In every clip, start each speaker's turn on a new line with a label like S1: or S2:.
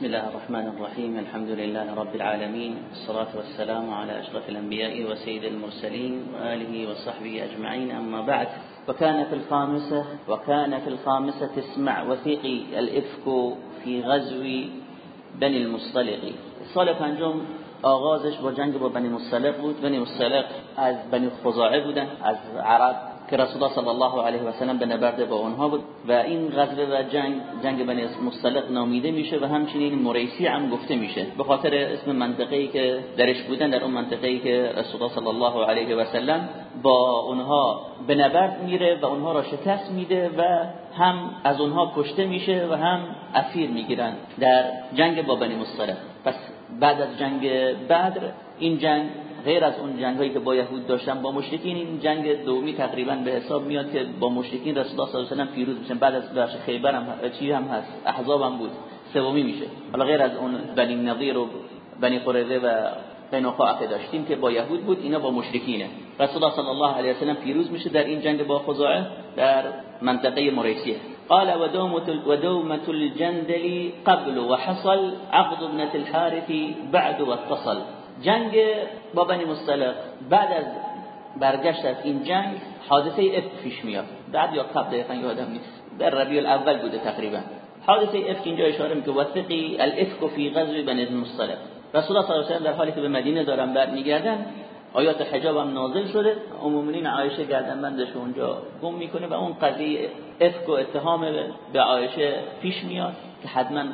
S1: بسم الله الرحمن الرحيم. الحمد لله رب العالمين. الصلاة والسلام على أشرف الأنبياء وسيد المرسلين وآله وصحبه أجمعين. أما بعد وكان في الخامسة وكان في الخامسة تسمع وثيق الإفك في غزو بني المصطلق. سال پنجم آغازش با جنگ با بنی مصطلق بود. بنی مصطلق از بنی خزاعه بودن از عرب که رسول الله صلی الله علیه و سلم به نبرد با اونها بود و این غزوه و جنگ جنگ بنی مصطلق نامیده میشه و همچنین مریسی هم گفته میشه. به خاطر اسم منطقه ای که درش بودن در اون منطقه ای که رسول الله صلی الله علیه و سلم با اونها به نبرد میره و اونها را شکست میده و هم از اونها کشته میشه و هم اسیر می‌گیرن در جنگ با بنی مصطلق پس بعد از جنگ بدر این جنگ غیر از اون جنگ هایی که با یهود داشتن با مشرکین این جنگ دومی تقریبا به حساب میاد که با مشرکین رسول الله صلی الله علیه و پیروز میشن. بعد از بخش خیبر هم چی هم هست؟ احزاب هم بود. سومی میشه. حالا غیر از اون بنی نظیر و بنی قریظه و قینقاع که داشتیم که با یهود بود اینا با مشرکینه. رسول الله صلی الله علیه و پیروز میشه در این جنگ با خزاعه در منطقه مریسیه. قال ودومة ودومة الجندل قبل وحصل عقد ابنة الحارث بعد واتصل. جنگ با بنی مصطلق بعد از برگشت از این جنگ حادثه افک پیش میاد. بعد یا قبل دقیقا یادم نیست. در ربیع الاول بوده تقریبا. حادثه افک اینجا اشاره می‌کنه وثقی الافک فی غزو بنی مصطلق رسول الله صلی الله علیه و در حالی که به مدینه دارن برمیگردن آیات حجاب هم نازل شده. عمومین عایشه گردنبندش اونجا گم می‌کنه و اون قضیه افک و اتهام به عایشه پیش میاد که حتما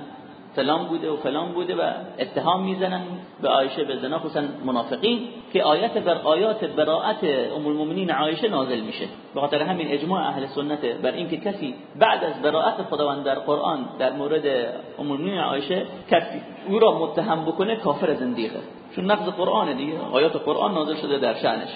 S1: فلان بوده و فلان بوده و اتهام می‌زنن به عایشه به زنا. خصوصا منافقین که آیت بر آیات براءت ام المؤمنین عایشه نازل میشه. به خاطر همین اجماع اهل سنت بر اینکه کسی بعد از براءت خداوند در قرآن در مورد ام المؤمنین عایشه کسی او را متهم بکنه کافر زندیقه. چون نقض قرآن دیگه. آیات قرآن نازل شده در شأنش.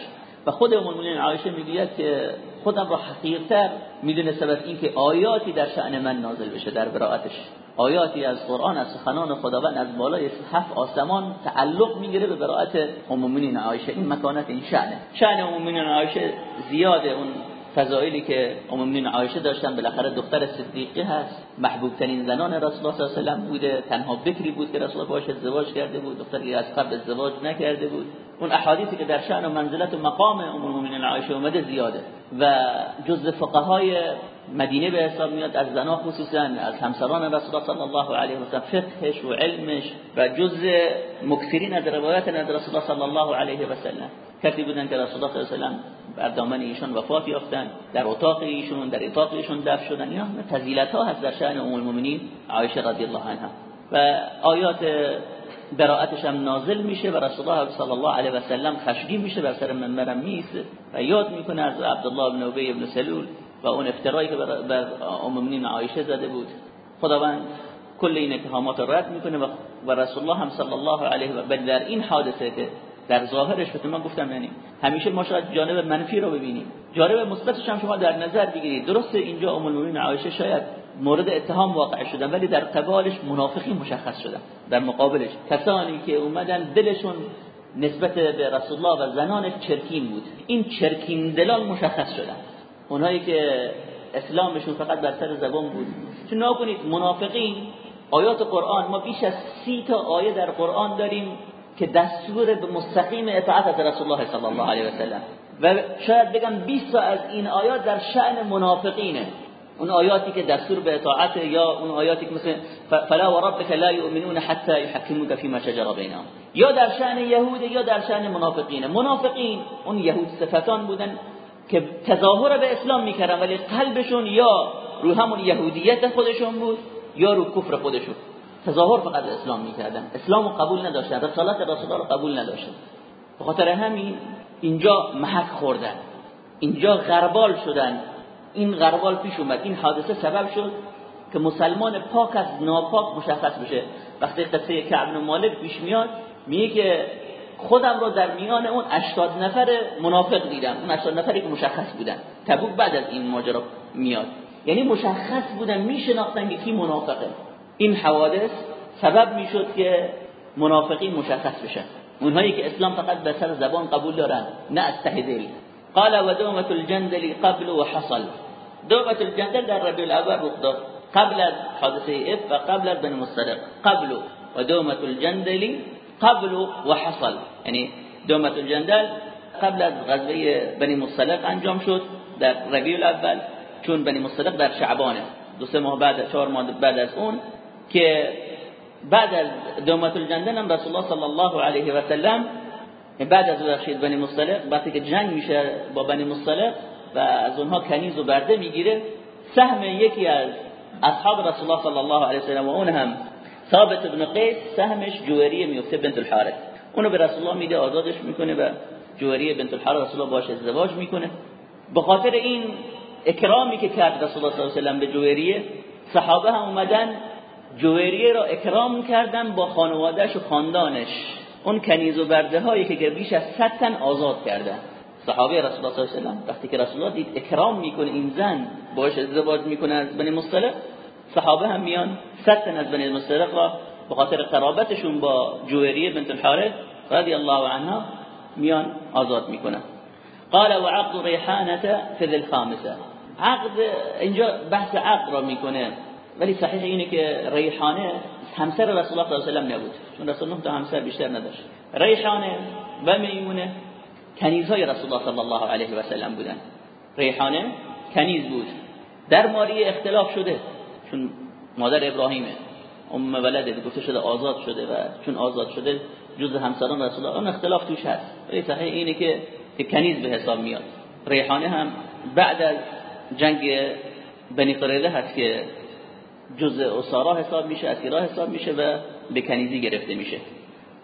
S1: و خود ام المؤمنین عایشه میگه که خودم را حقیرتر می‌دونه سبب اینکه آیاتی در شأن من نازل بشه در براءتش. آیاتی از قرآن از سخنان خداوند از بالای هفت آسمان تعلق می‌گیره به براءت المؤمنین عایشه. این مکانت این شأنه شأن المؤمنین عایشه زیاده اون فضایلی که المؤمنین عایشه داشتن بالاخره دختر صدیقه هست محبوب ترین زنان رسول الله صلی الله علیه و بوده. تنها بکری بود که رسول الله باش ازدواج کرده بود دختری از قبل ازدواج نکرده بود. اون احادیثی که در شأن و منزلت و مقام ام المؤمنین عایشه اومده زیاده. و جز فقهای مدینه به حساب میاد از زنا خصوصا از همسران رسول الله صلی الله علیه و سلم فقهش و علمش و جز مکثرین از روایت از رسول الله صلی الله علیه و سلم. کسی بودن که رسول الله صلی بر دامن ایشون وفات یافتن در اتاق ایشون در اتاق ایشون دفن شدن. اینا فضیلت ها هست در شأن ام المؤمنین عایشه رضی الله عنها. و آیات براءتش هم نازل میشه و رسول الله صلی الله علیه و سلم خشمگین میشه بر سر منبرم میسته و یاد می‌کنه از عبدالله بن ابی بن سلول و اون افترایی که بر ام عایشه زده بود. خداوند کل این اتهامات رد می‌کنه و رسول الله هم صلی الله علیه و در این حادثه که در ظاهرش به من گفتم یعنی همیشه ما شاید جانب منفی رو ببینیم. جانب مثبتش هم شما در نظر بگیرید. درسته اینجا ام المؤمنین عایشه شاید مورد اتهام واقع شدن ولی در قبالش منافقی مشخص شدن در مقابلش کسانی که اومدن دلشون نسبت به رسول الله و زنانش چرکین بود. این چرکین دلال مشخص شدن اونایی که اسلامشون فقط بر سر زبان بود. چون نکنید منافقین آیات قرآن ما بیش از سی تا آیه در قرآن داریم. که دستور به مستقیم اطاعت از رسول الله صلی الله علیه و سلم. و شاید بگم 20 تا از این آیات در شأن منافقینه. اون آیاتی که دستور به اطاعت یا اون آیاتی که مثل فلا وربك لا يؤمنون حتى يحكموك فيما شجر بينهم یا در شأن یهود یا در شأن منافقین منافقین اون یهود صفتان بودن که تظاهر به اسلام می‌کردن ولی قلبشون یا رو همون یهودیت خودشون بود یا رو کفر خودشون. تظاهر فقط اسلام می‌کردن. اسلام قبول نداشتن. رسالت رسول رو قبول نداشتن. به خاطر همین اینجا محک خوردن. اینجا غربال شدن. این غربال پیش اومد. این حادثه سبب شد که مسلمان پاک از ناپاک مشخص بشه. وقتی قصه کعب مالک پیش میاد میگه که خودم رو در میان اون 80 نفر منافق دیدم. اون 80 نفری که مشخص بودن. تبوک بعد از این ماجرا میاد. یعنی مشخص بودن میشناختن که کی منافقه. این حوادث سبب می‌شد که منافقین مشخص بشن. اونهایی که اسلام فقط به سر زبان قبول دارن نه از ته دل. قال و دومت الجندل قبل و حصل. دومت الجندل در ربیع الاول رخ داد. قبل از حادثه اف و قبل از بنی مصطلق قبل. و دومت الجندلی قبل و حصل. یعنی دومت الجندل قبل از غزوه بنی مصطلق انجام شد در ربیع الاول چون بنی مصطلق در شعبانه. دو سه ماه بعد چهار ماه بعد از اون که بعد از دومت الجندل هم رسول الله صلی الله علیه و سلم بعد از بخشید بنی مصطلق وقتی که جنگ میشه با بنی مصطلق و از اونها کنیز و برده می‌گیره سهم یکی از اصحاب رسول الله صلی الله علیه و سلم و اون هم ثابت ابن قیس سهمش جوهری میفته بنت الحارث. اونو به رسول الله میده آزادش می‌کنه و جوهری بنت الحارث رسول الله باش ازدواج می‌کنه. به خاطر این اکرامی که کرد رسول الله صلی الله علیه و سلم به جوهریه صحابه هم اومدن جوهریه را اکرام کردن با خانوادهش و خاندانش. اون کنیز و برده هایی که بیش از 100 تن آزاد کردن. صحابه رسول الله صلی الله علیه و وقتی که رسول الله دید اکرام می‌کنه این زن باش ازدواج می‌کنه از بنی مصطلق صحابه هم میان 100 تن از بنی مصطلق را به خاطر قرابتشون با جوهریه بنت الحارث رضی الله عنها میان آزاد می‌کنن. قال وعقد ریحانه فی الخامسه عقد اینجا بحث عقد را می‌کنه. ولی صحیح اینه که ریحانه همسر رسول الله صلی الله علیه و نبود. چون رسول الله تا همسر بیشتر نداشت. ریحانه و میمونه کنیزهای رسول الله صلی الله علیه و سلم بودن. ریحانه کنیز بود. در ماری اختلاف شده. چون مادر ابراهیمه. ام ولده گفته شده آزاد شده و چون آزاد شده جز همسران رسول الله اون اختلاف توش هست. ولی صحیح اینه که کنیز به حساب میاد. ریحانه هم بعد از جنگ بنی قریده هست که جز اسارا حساب میشه اسیرا حساب میشه و به کنیزی گرفته میشه.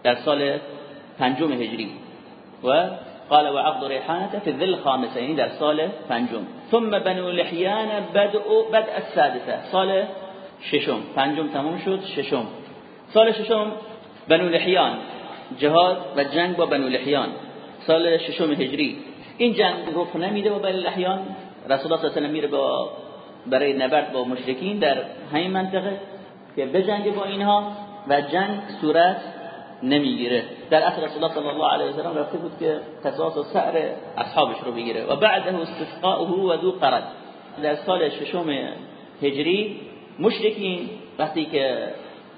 S1: در سال پنجم هجری. و قال وعقد ريحانة في الذل الخامسة يعني در سال پنجم. ثم بنو لحيان بدء بدء السادسة سال ششم. پنجم تمام شد ششم. سال ششم بنو لحیان. جهاد و جنگ با بنو لحیان. سال ششم هجری. این جنگ رخ نمیده با بنو لحیان. رسول الله صلی الله علیه و با برای نبرد با مشرکین در همین منطقه که بجنگ با اینها و جنگ صورت نمی‌گیره. در اصل رسول الله صلی الله علیه و سلم رفته بود که قصاص و سعر اصحابش رو بگیره. و بعده استسقاؤه و ذو قرد. در سال ششم هجری مشرکین وقتی که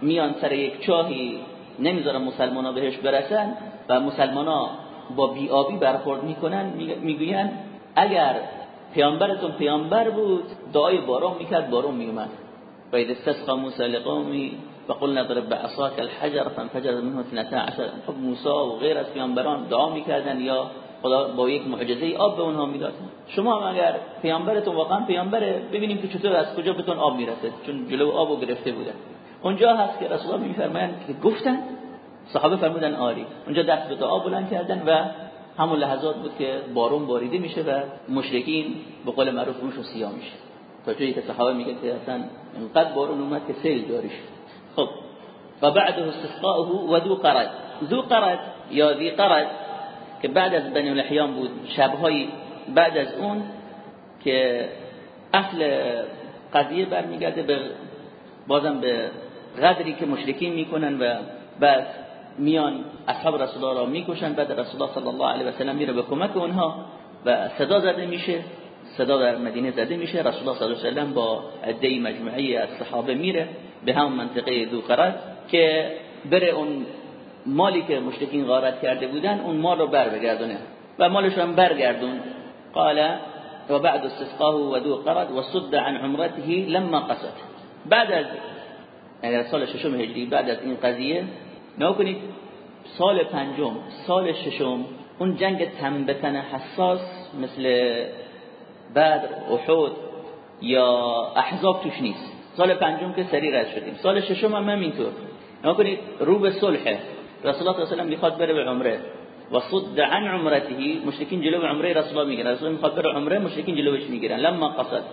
S1: میان سر یک چاهی نمی‌ذارن مسلمان ها بهش برسن و مسلمان ها با بیابی برخورد می‌کنن می‌گوین اگر پیامبرتون پیامبر بود دعای باران می‌کرد باران میومد و اذا استسقى موسى لقومي فقلنا اضرب بعصاك الحجر فانفجر منه 12 خب موسی و غیر از پیامبران دعا می‌کردن یا خدا با یک معجزه آب به اونها می‌داد. شما هم اگر پیامبرتون واقعا پیامبره ببینیم که چطور از کجا بهتون آب می‌رسه چون جلو آبو گرفته بودن اونجا هست که رسول الله میفرمایند که گفتن صحابه فرمودن آری. اونجا دست به دعا بلند کردن و همون لحظات بود که بارون باریده میشه و مشرکین به قول معروف روش و سیاه میشه. تا جایی که صحابه میگه که اصلا اینقدر بارون اومد که سیل جاری شد خب. و بعده استسقاؤه و ذو قرد. ذو قرد یا ذی قرد که بعد از بنی الاحیان بود شبهای بعد از اون که اصل قضیه برمیگرده بازم به غدری که مشرکین می‌کنن و بعد میان اصحاب رسول الله را می‌کشن بعد رسول الله صلی الله علیه و سلم میره به کمک اونها و صدا زده میشه صدا در مدینه زده میشه. رسول الله صلی الله علیه و سلم با عده مجموعی از صحابه میره به همون منطقه ذوقرد که بره اون مالی که مشرکین غارت کرده بودن اون مال رو بر بگردونه و مالش هم برگردون. قال و بعد استسقاه و ذو قرد و صد عن عمرته لما قصد. بعد از یعنی سال ششم هجری بعد از این قضیه نکنید سال پنجم سال ششم اون جنگ تنبتن حساس مثل بدر احد یا احزاب توش نیست. سال پنجم که سری رد شدیم. سال ششم هم همینطور. نکنید رو به صلحه رسول الله صلی الله علیه می‌خواد بره به عمره. و صد عن عمرته مشرکین جلو عمره رسول الله می‌گیرن. رسول می‌خواد بره عمره مشرکین جلوش می‌گیرن. لما قصد.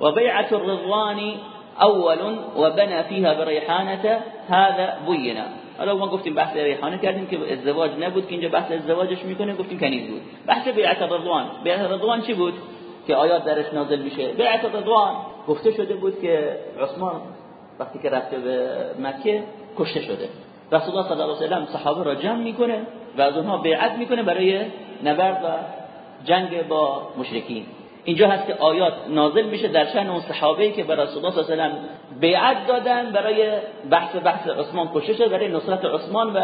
S1: و بیعت الرضوان اول و بنا فيها بريحانه هذا بينا. حالا ما گفتیم بحث ریحانه کردیم که ازدواج نبود که اینجا بحث ازدواجش می‌کنه گفتیم کنیز بود. بحث بیعت رضوان. بیعت رضوان چی بود؟ که آیات درش نازل میشه. بیعت رضوان. گفته شده بود که عثمان وقتی که رفته به مکه کشته شده. رسول الله صلی الله علیه و سلم صحابه را جمع می‌کنه و از اونها بیعت می‌کنه برای نبرد و جنگ با مشرکین. اینجا هست که آیات نازل میشه در شأن اون صحابه‌ای که به رسول الله صلی الله علیه و دادن برای بحث بحث عثمان کشته برای نصرت عثمان و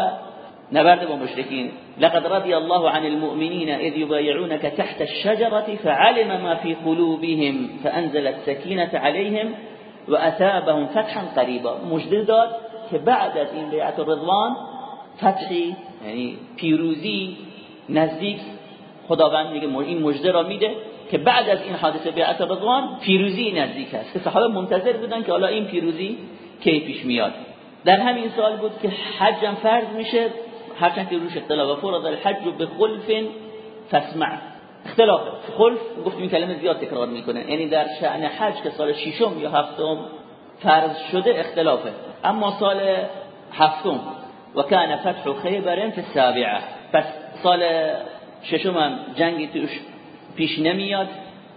S1: نبرد با مشرکین. لقد رضي الله عن المؤمنين اذ يبايعونك تحت الشجرة فعلم ما في قلوبهم فانزل السكينة عليهم وأثابهم فتحا قریبا. مجدد داد که بعد از این بیعت رضوان فتحی یعنی پیروزی نزدیک خداوند میگه این مجده را میده. که بعد از این حادثه بیعت رضوان پیروزی نزدیک است. که صحابه منتظر بودن که حالا این پیروزی کی پیش میاد. در همین سال بود که حجم فرض میشه هرچند که روش اختلاف فرض الحج به خلف فاسمع. اختلاف. خلف گفتیم کلمه زیاد تکرار می‌کنه. یعنی در شأن حج که سال ششم یا هفتم فرض شده اختلافه اما سال هفتم. و کان فتح خیبر فی السابعه. پس سال ششم هم جنگی توش پیش نمیاد.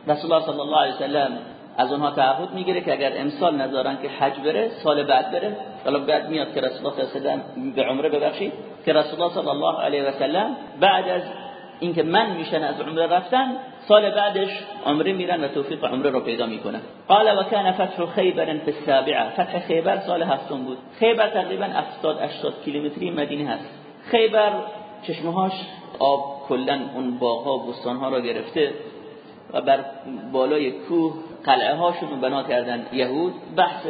S1: رسول الله صلی الله علیه وسلم از اونها تعهد می‌گیره که اگر امسال نذارن که حج بره سال بعد بره. حالا بعد میاد که رسول الله صلی الله و به عمره ببخشید که رسول الله صلی الله علیه و سلم بعد از اینکه من میشن از عمره رفتن سال بعدش عمره میرن و توفیق عمره رو پیدا می‌کنن. قال و کان فتح خیبر فی السابعه. فتح خیبر سال هفتم بود. خیبر تقریبا 70 80 کیلومتری مدینه هست. خیبر چشمهاش آب کلا اون باغ و بستان ها رو گرفته و بر بالای کوه قلعه هاشون بنا کردن. یهود بحث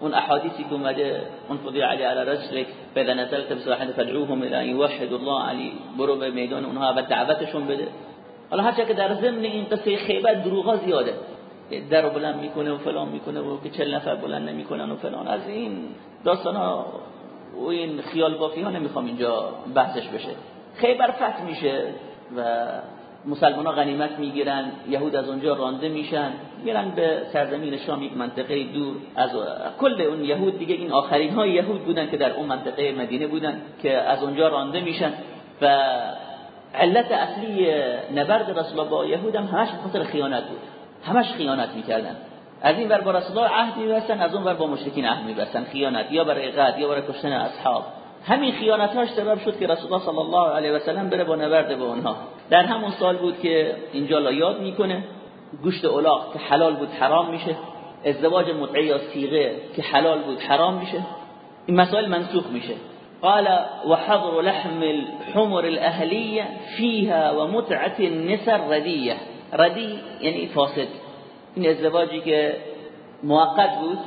S1: اون احادیثی که اومده اون فضی علی علی رجلک فاذا نزلت بساحل فدعوهم الى ان يوحد الله علی برو به میدان اونها و دعوتشون بده. حالا هرچه که در ضمن این قصه خیبر دروغا زیاده. در بلند می‌کنه و فلان می‌کنه و که چل نفر بلند نمی‌کنن و فلان. از این داستان ها و این خیال بافی ها نمی‌خوام اینجا بحثش بشه. خیبر فتح میشه و مسلمان ها غنیمت می‌گیرن یهود از اونجا رانده میشن میرن به سرزمین شام یک منطقه دور از کل اون یهود دیگه این آخرین های یهود بودن که در اون منطقه مدینه بودن که از اونجا رانده میشن و علت اصلی نبرد رسول با یهود هم همش خاطر خیانت بود. همش خیانت می‌کردن. از این ور با رسول الله عهد میبستن از اون ور با مشرکین عهد میبستن. خیانت یا برای قد یا برای کشتن اصحاب. همین خیانتاش سبب شد که رسول الله صلی الله علیه و سلم بره با نبرد با اونها. در همون سال بود که اینجا لا یاد می‌کنه. گوشت الاغ که حلال بود حرام میشه. ازدواج متعه یا سیغه که حلال بود حرام میشه. این مسائل منسوخ میشه. قال وحضر لحم الحمر الاهلیه فيها ومتعه النسر ردیه ردی یعنی فاسد. این ازدواجی که موقت بود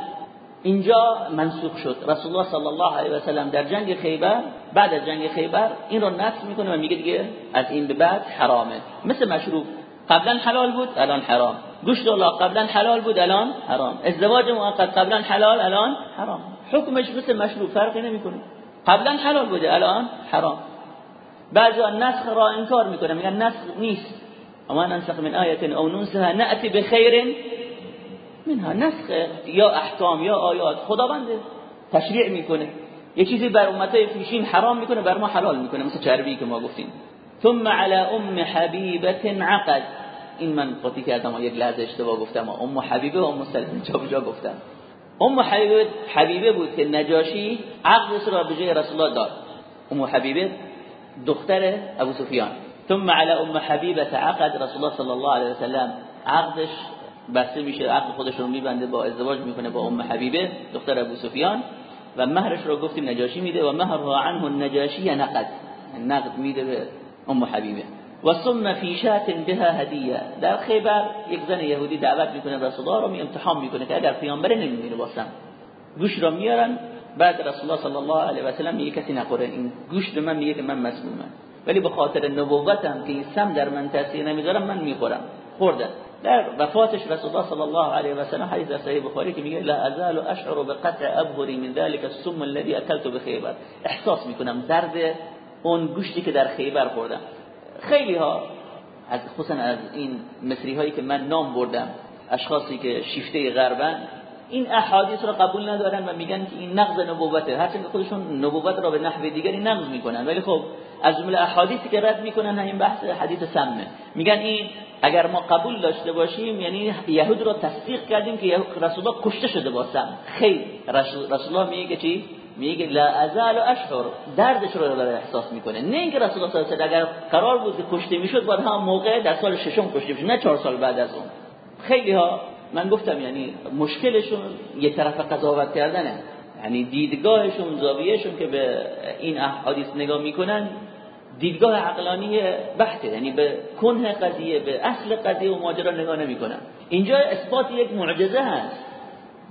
S1: اینجا منسوخ شد. رسول الله صلی الله علیه و سلم در جنگ خیبر بعد از جنگ خیبر این رو نفس می‌کنه و میگه دیگه از این به بعد حرامه. مثل مشروب. قبلا حلال بود الان حرام. گوشت الله قبلا حلال بود الان حرام. ازدواج موقت قبلا حلال الان حرام. حکمش مثل مشروب فرقی نمی‌کنه. قبلا حلال بوده الان حرام. بعضی نسخ را انکار می‌کنه میگن نسخ نیست. اما ننسخ من آیه او ننسها نأتی بخیر منها. نسخ یا احکام یا آیات. خداوند تشریع می‌کنه. یه چیزی بر امتای پیشین حرام می‌کنه بر ما حلال می‌کنه. مثل چربی که ما گفتیم. ثم على ام حبیبت عقد. این من قاطی کردم یک لحظه اشتباه گفتم. ام حبیبه و ام سلمه جا بجا گفتم. ام حبیبه حبیبه بود که نجاشی عقد را به جای رسول الله داد. ام حبیبه دختر ابو سفیان. ثم على ام حبیبه عقد رسول الله صلی الله علیه وسلم. عقدش بسته میشه عقد خودش رو میبنده با ازدواج می‌کنه با ام حبیبه دختر ابو سفیان. و مهرش رو گفتیم نجاشی میده و مهرها عنه النجاشی نقد. نقد میده به ام حبیبه. و ثم فی شات بها هدیه. در خیبر یک زن یهودی دعوت می‌کنه رسول الله رو می امتحان می‌کنه که اگر پیامبر نمیمیره واسم گوش رو میارن بعد رسول الله صلی الله علیه و سلم میگه کسی نخوره. این گوش به من میگه که من مسمومم. ولی به خاطر نبوتم که این سم در من تاثیر نمی‌ذارم من می‌خورم. خوردن در وفاتش رسول الله صلی الله علیه و سلم حدیث در صحیح بخاری که میگه لا ازال اشعر بقطع ابهری من ذلك السم الذي اكلت بخیبر احساس می‌کنم درد اون گوشتی که در خیبر خوردم. خیلی ها از خصوصا از این مصری هایی که من نام بردم اشخاصی که شیفته غربن این احادیث را قبول ندارن و میگن که این نقض نبوته. هرچند خودشون نبوت را به نحو دیگری نقض می‌کنن. ولی خب از جمله احادیثی که رد می‌کنن این بحث حدیث سمه. میگن این اگر ما قبول داشته باشیم یعنی یهود را تصدیق کردیم که رسول الله کشته شده با سم. خیر. رسول الله میگه چی؟ میگه لا ازال و اشعر دردش رو داره احساس می‌کنه. نه اینکه رسول الله صلی الله علیه و اگر قرار بود که کشته می‌شد باید هم موقع در سال ششم کشته می‌شد نه چهار سال بعد از اون. خیلی ها من گفتم یعنی مشکلشون یه طرف قضاوت کردنه. یعنی دیدگاهشون زاویهشون که به این احادیث نگاه می‌کنن دیدگاه عقلانی بحثه یعنی به کنه قضیه به اصل قضیه و ماجرا نگاه نمی‌کنن. اینجا اثبات یک معجزه هست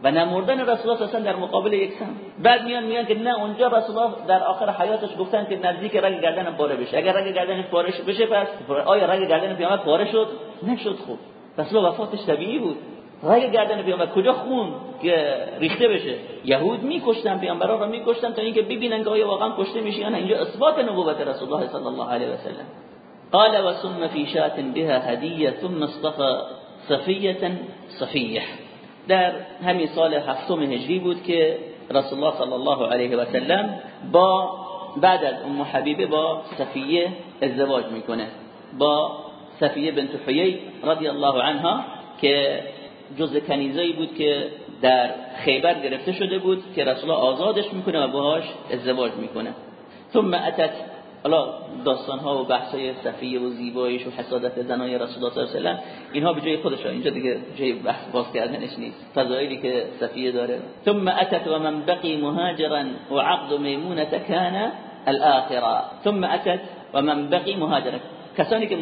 S1: و نمردن رسول الله صلی در مقابل یک سم. بعد میان میان که نه اونجا رسول الله در آخر حیاتش گفتن که نزدیک رگ گردن پاره بشه. اگر رگ گردن پاره بشه پس آیا رگ گردن پیامبر پاره شد؟ نشد خوب. رسول وفاتش طبیعی بود. رگ گردن پیامبر کجا خون که ریخته بشه؟ یهود میکشتن پیامبرا رو میکشتن تا اینکه ببینن که آیا واقعا کشته میشه یا نه. اینجا اثبات نبوت رسول الله صلی الله علیه و سلم. قال وسم في شات بها هديه ثم اصطفى صفيه صفيه در همین سال هفتم هجری بود که رسول الله صلی الله علیه و سلم با بعد از ام حبیبه با صفیه ازدواج می‌کنه. با صفیه بنت حیی رضی الله عنها که جز کنیزایی بود که در خیبر گرفته شده بود که رسول الله آزادش می‌کنه و باهاش ازدواج می‌کنه. ثم اتت حالا داستان ها و بحث های صفیه و زیباییش و حسادت زنای رسول الله صلی الله علیه و اینها به جای خودش اینجا دیگه جای بحث باز کردنش نیست. فضایلی که صفیه داره. ثم اتت و من بقی مهاجرا و عقد میمونه کان الاخره ثم اتت و من بقی مهاجرا کسانی که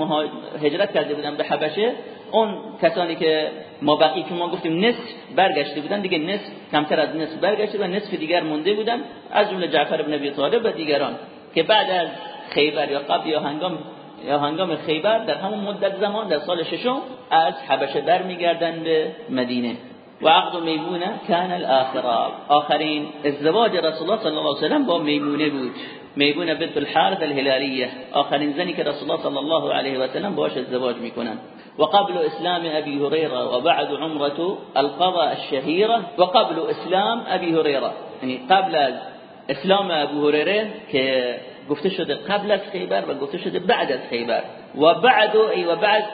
S1: هجرت کرده بودن به حبشه اون کسانی که ما بقی که ما گفتیم نصف برگشته بودن دیگه نصف کمتر از نصف برگشته و نصف دیگر مونده بودن. از جمله جعفر بن ابی طالب و دیگران که بعد از خیبر یا قبل یا هنگام یا هنگام خیبر در همون مدت زمان در سال ششم از حبشه در میگردن به مدینه. و عقد میمونه کان الاخره. آخرین ازدواج رسول الله صلی الله علیه و با میمونه بود. میمونه بنت الحارث الهلالیه. آخرین زنی که رسول الله صلی الله علیه و سلم باش ازدواج می‌کنن. وقبل اسلام ابي هريره وبعد عمره القضاء الشهيره وقبل اسلام ابي هريره يعني قبل اسلام ابو هريره که گفته شده قبل از خیبر و گفته شده بعد از خیبر. و بعد ای و بعد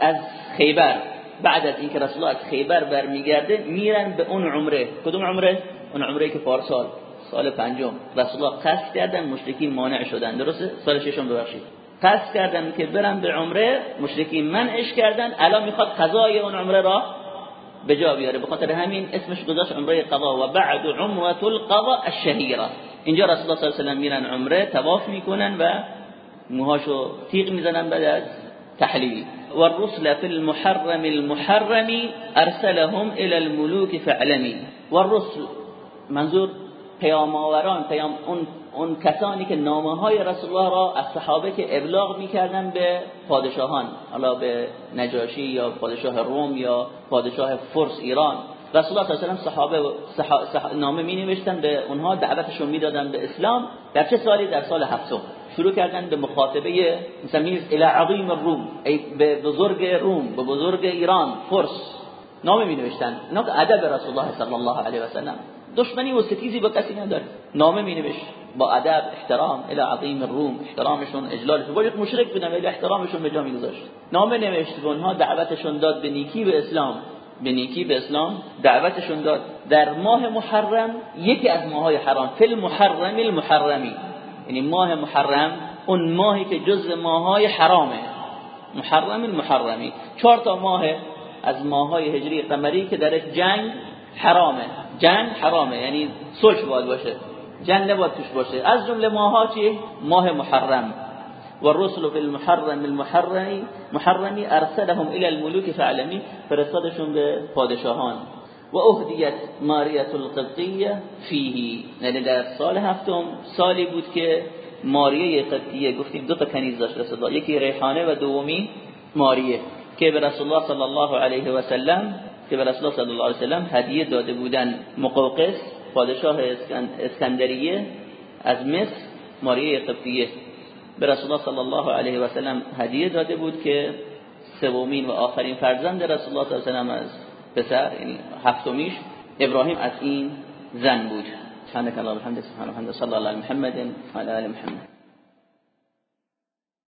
S1: از خیبر. بعد از اینکه رسول الله از خیبر برمیگرده میرن به اون عمره. کدوم عمره؟ اون عمره که پارسال سال پنجم. رسول الله قصد کردن مشرکین مانع شدن. درسته؟ سال ششم ببخشید. قصد کردن که برن به عمره مشرکین منعش کردن الان می‌خواد قضای اون عمره را به جا بیاره. به همین اسمش گذاشت عمره قضا و بعد عمره القضا الشهیره. اینجا رسول الله صلی الله علیه و میرن عمره طواف می‌کنن و موهاشو تیغ می‌زنن بعد از تحلیل. والرسل في المحرم المحرم ارسلهم الى الملوك فعلمی والرسل منظور پیام آوران پیام اون اون کسانی که نامه های رسول الله را از صحابه که ابلاغ می‌کردن به پادشاهان حالا به نجاشی یا پادشاه روم یا پادشاه فرس ایران. رسول الله صلی الله علیه و صحابه صح... نامه می نوشتن به اونها دعوتشون می‌دادن به اسلام. در چه سالی؟ در سال هفتم. شروع کردن به مخاطبه مثلا الى عظیم الروم ای به بزرگ روم به بزرگ ایران فرس نامه می نوشتن اینا ادب رسول الله صلی الله علیه و سلم. دشمنی و ستیزی با کسی نداره. نامه می نوشت با ادب احترام الى عظیم الروم. احترامشون اجلالشون. ولی مشرک بودن ولی احترامشون به جا میگذاشت. نامه نوشت به اونها دعوتشون داد به نیکی به اسلام. به نیکی به اسلام دعوتشون داد. در ماه محرم یکی از ماهای حرام فی المحرم المحرمی. یعنی ماه محرم اون ماهی که جز ماهای حرامه. محرم المحرمی. چهار تا ماه از ماهای هجری قمری که در جنگ حرامه. جنگ حرامه. یعنی صلح باید باشه. جنگ نباید توش باشه. از جمله ماها چی؟ ماه محرم. والرسل في المحرم المحرم محرمی ارسلهم الى الملوك فعلمی فرستادشون به پادشاهان. و اهدیت ماریت القبطیه فیه. یعنی در سال هفتم سالی بود که ماریه قبطیه گفتیم دو تا کنیز داشت رسول یکی ریحانه و دومی ماریه که به رسول الله صلی الله علیه و سلم که به رسول الله صلی الله علیه و سلم هدیه داده بودن مقوقس پادشاه اسکندریه از مصر ماریه قبطیه. به رسول الله صلی الله علیه و سلم هدیه داده بود که سومین و آخرین فرزند رسول الله صلی الله علیه و از پسر یعنی هفتمیش ابراهیم از این زن بود. سبحانك اللهم وبحمدك سبحان الله صلی الله علی محمد و علی محمد.